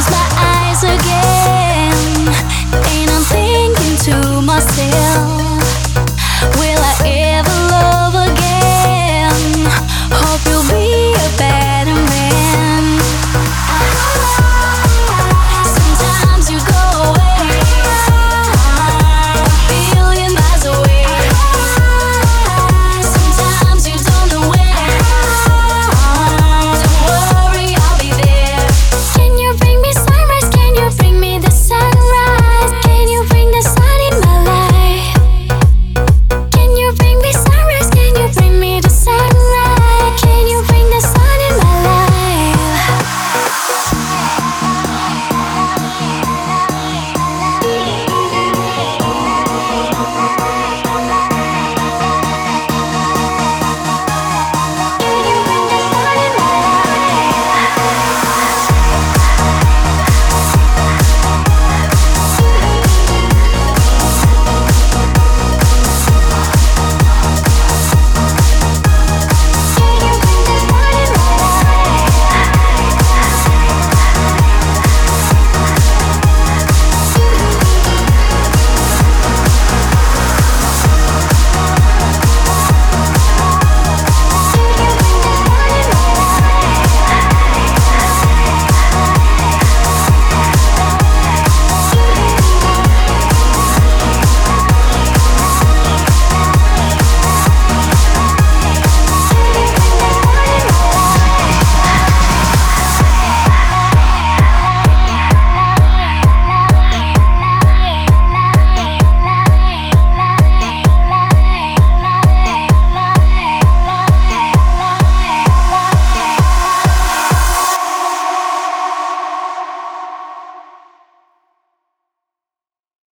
close my eyes again. And I'm thinking to myself.